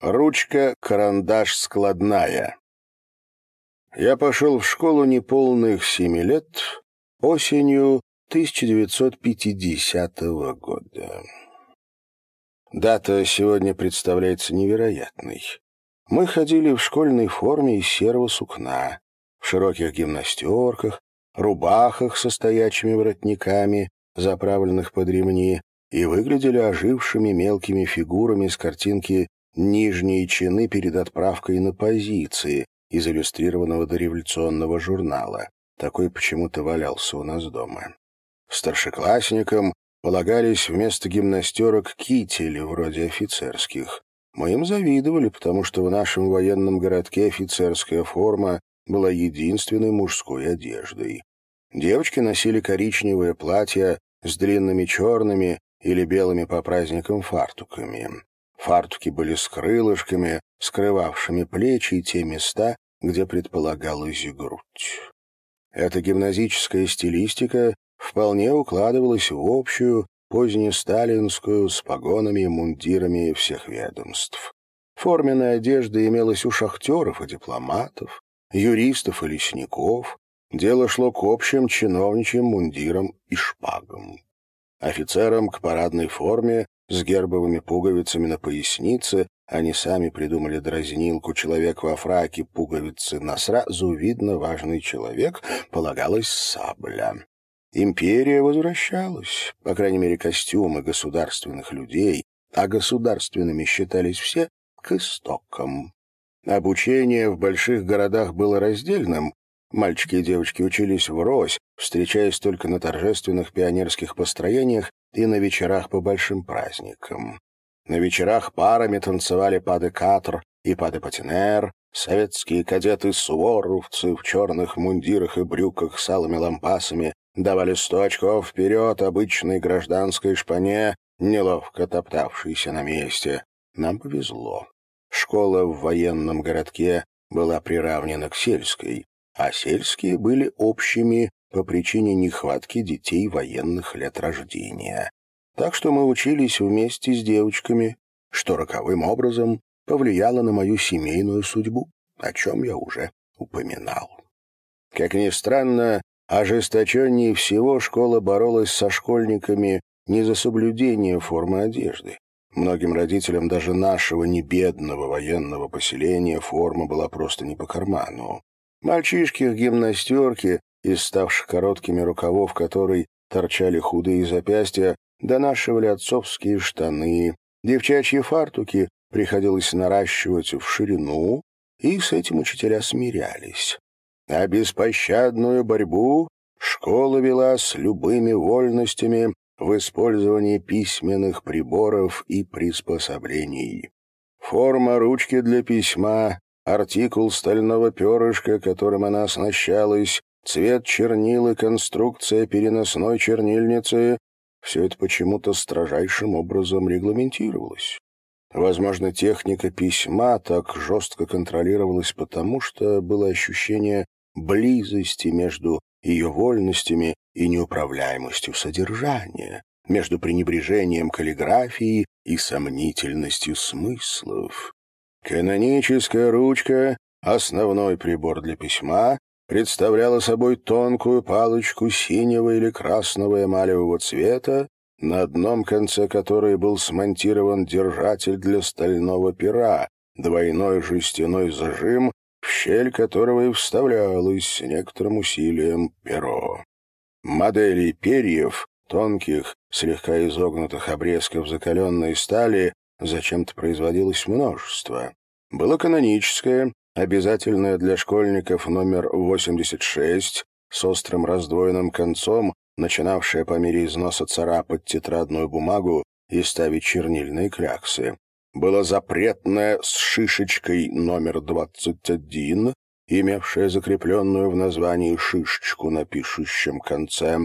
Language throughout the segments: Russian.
Ручка, карандаш складная. Я пошел в школу неполных семи лет осенью 1950 года. Дата сегодня представляется невероятной. Мы ходили в школьной форме из серого сукна, в широких гимнастерках, рубахах со стоячими воротниками, заправленных под ремни, и выглядели ожившими мелкими фигурами с картинки «Нижние чины перед отправкой на позиции» из иллюстрированного дореволюционного журнала. Такой почему-то валялся у нас дома. Старшеклассникам полагались вместо гимнастерок кители, вроде офицерских. Мы им завидовали, потому что в нашем военном городке офицерская форма была единственной мужской одеждой. Девочки носили коричневые платья с длинными черными или белыми по праздникам фартуками. Фартуки были с крылышками, скрывавшими плечи и те места, где предполагалась грудь. Эта гимназическая стилистика вполне укладывалась в общую, позднесталинскую, с погонами и мундирами всех ведомств. Форменная одежда имелась у шахтеров и дипломатов, юристов и лесников. Дело шло к общим чиновничьим мундирам и шпагам. Офицерам к парадной форме с гербовыми пуговицами на пояснице, они сами придумали дразнилку. «Человек во фраке, пуговицы на сразу. Видно важный человек», полагалась сабля. Империя возвращалась, по крайней мере, костюмы государственных людей, а государственными считались все к истокам. Обучение в больших городах было раздельным, Мальчики и девочки учились врозь, встречаясь только на торжественных пионерских построениях и на вечерах по большим праздникам. На вечерах парами танцевали пады-катр и пады-патинер, советские кадеты-суворовцы в черных мундирах и брюках с алыми лампасами давали сто очков вперед обычной гражданской шпане, неловко топтавшейся на месте. Нам повезло. Школа в военном городке была приравнена к сельской а сельские были общими по причине нехватки детей военных лет рождения. Так что мы учились вместе с девочками, что роковым образом повлияло на мою семейную судьбу, о чем я уже упоминал. Как ни странно, ожесточеннее всего школа боролась со школьниками не за соблюдение формы одежды. Многим родителям даже нашего небедного военного поселения форма была просто не по карману. Мальчишки в гимнастерке, из ставших короткими рукавов которой торчали худые запястья, донашивали отцовские штаны. Девчачьи фартуки приходилось наращивать в ширину, и с этим учителя смирялись. А беспощадную борьбу школа вела с любыми вольностями в использовании письменных приборов и приспособлений. Форма ручки для письма артикул стального перышка, которым она оснащалась, цвет чернил и конструкция переносной чернильницы — все это почему-то строжайшим образом регламентировалось. Возможно, техника письма так жестко контролировалась потому, что было ощущение близости между ее вольностями и неуправляемостью содержания, между пренебрежением каллиграфии и сомнительностью смыслов. Каноническая ручка, основной прибор для письма, представляла собой тонкую палочку синего или красного эмалевого цвета, на одном конце которой был смонтирован держатель для стального пера, двойной жестяной зажим, в щель которого и вставлялось с некоторым усилием перо. Моделей перьев, тонких, слегка изогнутых обрезков закаленной стали, зачем-то производилось множество. Было каноническое, обязательное для школьников номер 86 с острым раздвоенным концом, начинавшее по мере износа царапать тетрадную бумагу и ставить чернильные кляксы. Было запретное с шишечкой номер 21, имевшее закрепленную в названии шишечку на пишущем конце.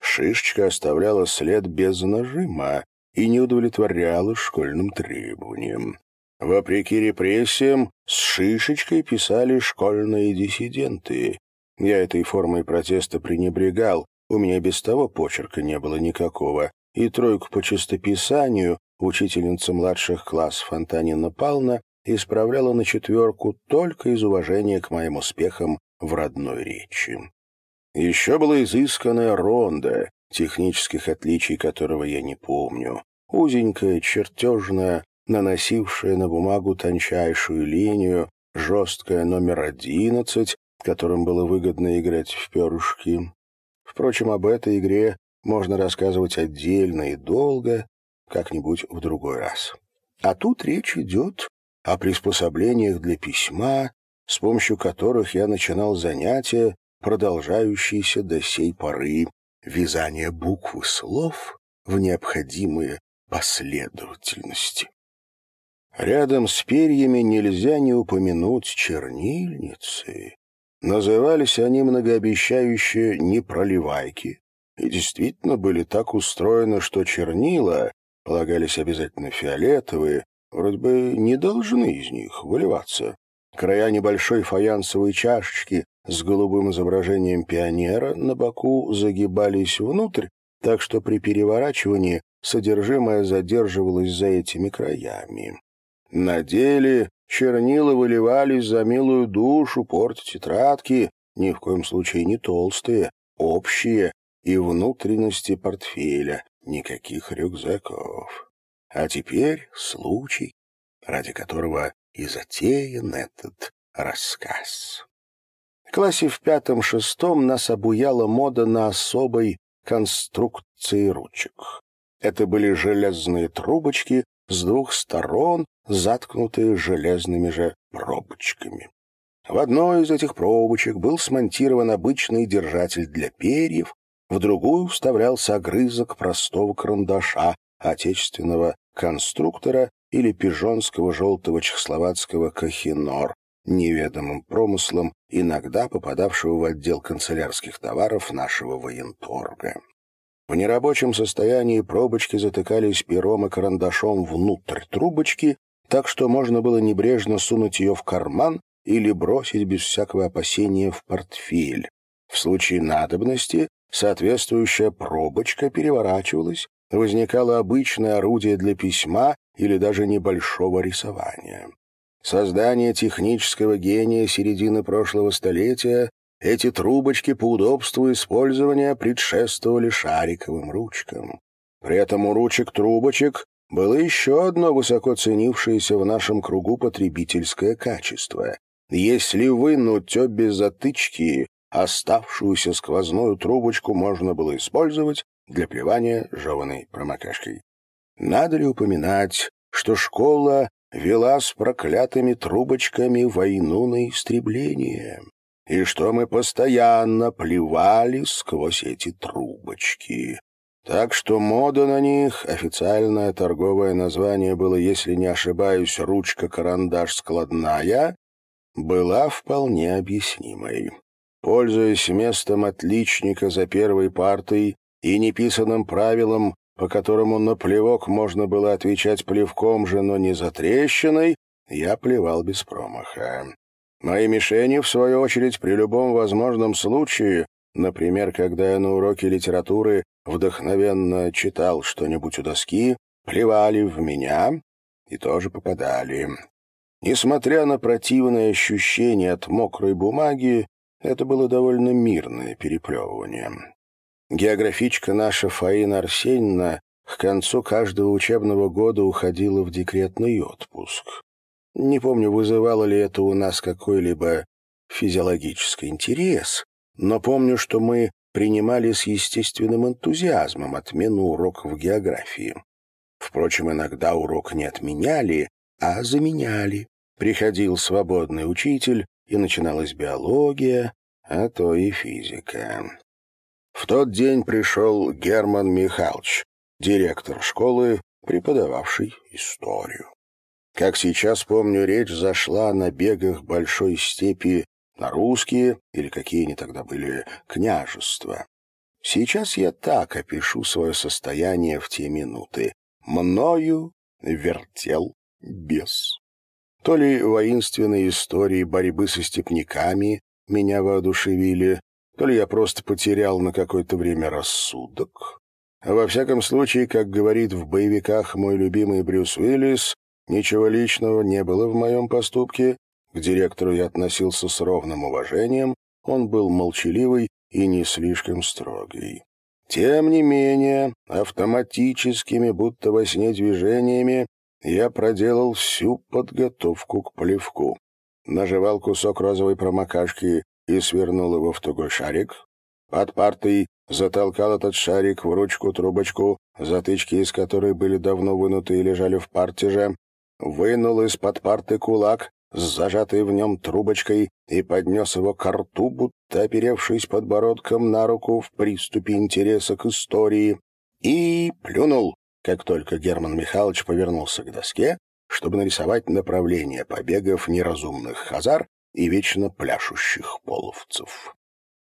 Шишечка оставляла след без нажима, и не удовлетворяла школьным требованиям. Вопреки репрессиям, с шишечкой писали школьные диссиденты. Я этой формой протеста пренебрегал, у меня без того почерка не было никакого, и тройку по чистописанию учительница младших классов Антонина Павловна исправляла на четверку только из уважения к моим успехам в родной речи. Еще была изысканная ронда, технических отличий которого я не помню, узенькая, чертежная, наносившая на бумагу тончайшую линию, жесткая номер одиннадцать, которым было выгодно играть в перышки. Впрочем, об этой игре можно рассказывать отдельно и долго, как-нибудь в другой раз. А тут речь идет о приспособлениях для письма, с помощью которых я начинал занятия, продолжающиеся до сей поры, вязание букв и слов в необходимые последовательности. Рядом с перьями нельзя не упомянуть чернильницы. Назывались они многообещающие «непроливайки», и действительно были так устроены, что чернила, полагались обязательно фиолетовые, вроде бы не должны из них выливаться. Края небольшой фаянсовой чашечки с голубым изображением пионера на боку загибались внутрь, так что при переворачивании содержимое задерживалось за этими краями. На деле чернила выливались за милую душу, портить тетрадки, ни в коем случае не толстые, общие, и внутренности портфеля, никаких рюкзаков. А теперь случай, ради которого и затеян этот рассказ. В классе в пятом-шестом нас обуяла мода на особой конструкции ручек. Это были железные трубочки с двух сторон, заткнутые железными же пробочками. В одной из этих пробочек был смонтирован обычный держатель для перьев, в другую вставлялся огрызок простого карандаша отечественного конструктора или пижонского желтого чехословацкого «Кахинор», неведомым промыслом, иногда попадавшего в отдел канцелярских товаров нашего военторга. В нерабочем состоянии пробочки затыкались пером и карандашом внутрь трубочки, так что можно было небрежно сунуть ее в карман или бросить без всякого опасения в портфель. В случае надобности соответствующая пробочка переворачивалась, возникало обычное орудие для письма или даже небольшого рисования. Создание технического гения середины прошлого столетия эти трубочки по удобству использования предшествовали шариковым ручкам. При этом у ручек-трубочек было еще одно высоко ценившееся в нашем кругу потребительское качество. Если вынуть обе затычки Оставшуюся сквозную трубочку можно было использовать для плевания жеваной промокашкой. Надо ли упоминать, что школа вела с проклятыми трубочками войну на истребление, и что мы постоянно плевали сквозь эти трубочки. Так что мода на них, официальное торговое название было, если не ошибаюсь, ручка-карандаш складная, была вполне объяснимой. Пользуясь местом отличника за первой партой и неписанным правилом, по которому на плевок можно было отвечать плевком же, но не затрещиной, я плевал без промаха. Мои мишени, в свою очередь, при любом возможном случае, например, когда я на уроке литературы вдохновенно читал что-нибудь у доски, плевали в меня и тоже попадали. Несмотря на противное ощущение от мокрой бумаги, это было довольно мирное переплевывание. Географичка наша Фаина Арсеньевна к концу каждого учебного года уходила в декретный отпуск. Не помню, вызывало ли это у нас какой-либо физиологический интерес, но помню, что мы принимали с естественным энтузиазмом отмену уроков географии. Впрочем, иногда урок не отменяли, а заменяли. Приходил свободный учитель, и начиналась биология, а то и физика. В тот день пришел Герман Михайлович, директор школы, преподававший историю. Как сейчас помню, речь зашла на бегах большой степи на русские, или какие они тогда были, княжества. Сейчас я так опишу свое состояние в те минуты. Мною вертел бес. То ли воинственные истории борьбы со степняками меня воодушевили, то ли я просто потерял на какое-то время рассудок. Во всяком случае, как говорит в боевиках мой любимый Брюс Уиллис, Ничего личного не было в моем поступке. К директору я относился с ровным уважением. Он был молчаливый и не слишком строгий. Тем не менее, автоматическими, будто во сне движениями, я проделал всю подготовку к плевку. Нажевал кусок розовой промокашки и свернул его в тугой шарик. Под партой затолкал этот шарик в ручку-трубочку, затычки из которой были давно вынуты и лежали в партиже, вынул из-под парты кулак с зажатой в нем трубочкой и поднес его к рту, будто оперевшись подбородком на руку в приступе интереса к истории, и плюнул, как только Герман Михайлович повернулся к доске, чтобы нарисовать направление побегов неразумных хазар и вечно пляшущих половцев.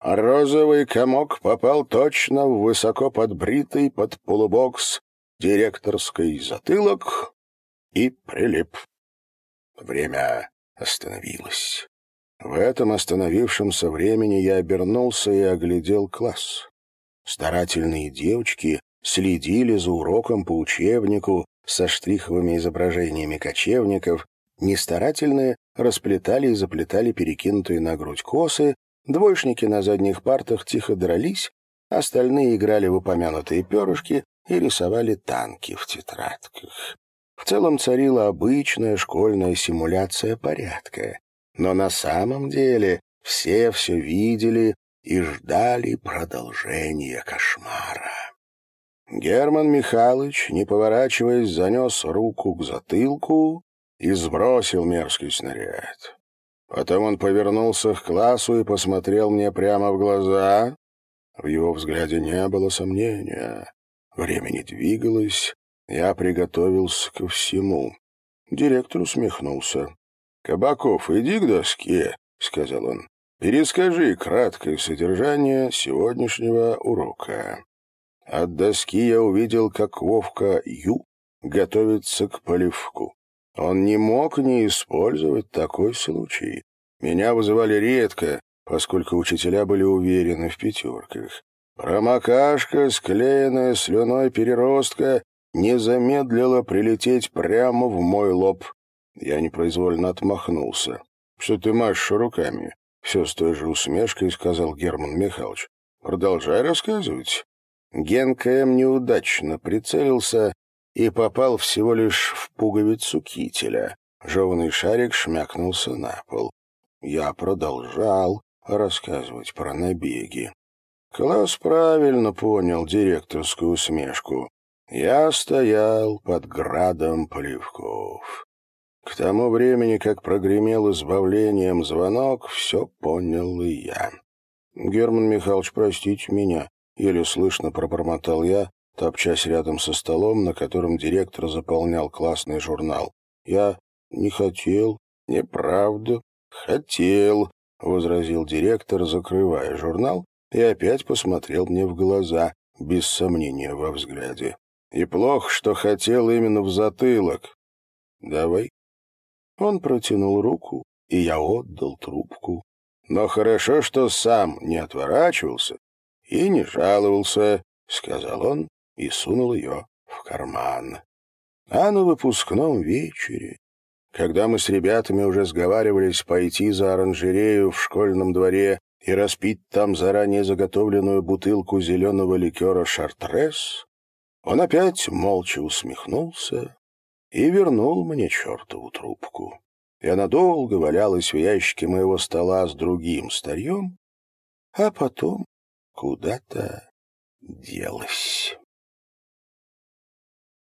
Розовый комок попал точно в высоко подбритый под полубокс директорский затылок и прилип. Время остановилось. В этом остановившемся времени я обернулся и оглядел класс. Старательные девочки следили за уроком по учебнику со штриховыми изображениями кочевников, нестарательные расплетали и заплетали перекинутые на грудь косы, двоечники на задних партах тихо дрались, остальные играли в упомянутые перышки и рисовали танки в тетрадках. В целом царила обычная школьная симуляция порядка. Но на самом деле все все видели и ждали продолжения кошмара. Герман Михайлович, не поворачиваясь, занес руку к затылку и сбросил мерзкий снаряд. Потом он повернулся к классу и посмотрел мне прямо в глаза. В его взгляде не было сомнения. Время не двигалось, я приготовился ко всему. Директор усмехнулся. «Кабаков, иди к доске», — сказал он. «Перескажи краткое содержание сегодняшнего урока». От доски я увидел, как Вовка Ю готовится к поливку. Он не мог не использовать такой случай. Меня вызывали редко, поскольку учителя были уверены в пятерках. Промокашка, склеенная слюной переростка, не замедлила прилететь прямо в мой лоб. Я непроизвольно отмахнулся. «Что ты машешь руками?» Все с той же усмешкой сказал Герман Михайлович. «Продолжай рассказывать». Генка М. неудачно прицелился и попал всего лишь в пуговицу кителя. Жеванный шарик шмякнулся на пол. Я продолжал рассказывать про набеги. Класс правильно понял директорскую усмешку. Я стоял под градом плевков. К тому времени, как прогремел избавлением звонок, все понял и я. «Герман Михайлович, простите меня», — еле слышно пробормотал я, топчась рядом со столом, на котором директор заполнял классный журнал. «Я не хотел». «Неправда. Хотел», — возразил директор, закрывая журнал, и опять посмотрел мне в глаза, без сомнения во взгляде. И плохо, что хотел именно в затылок. Давай. Он протянул руку, и я отдал трубку. Но хорошо, что сам не отворачивался и не жаловался, — сказал он и сунул ее в карман. А на выпускном вечере, когда мы с ребятами уже сговаривались пойти за оранжерею в школьном дворе и распить там заранее заготовленную бутылку зеленого ликера «Шартрес», он опять молча усмехнулся и вернул мне чертову трубку. И она долго валялась в ящике моего стола с другим старьем, а потом куда-то делась.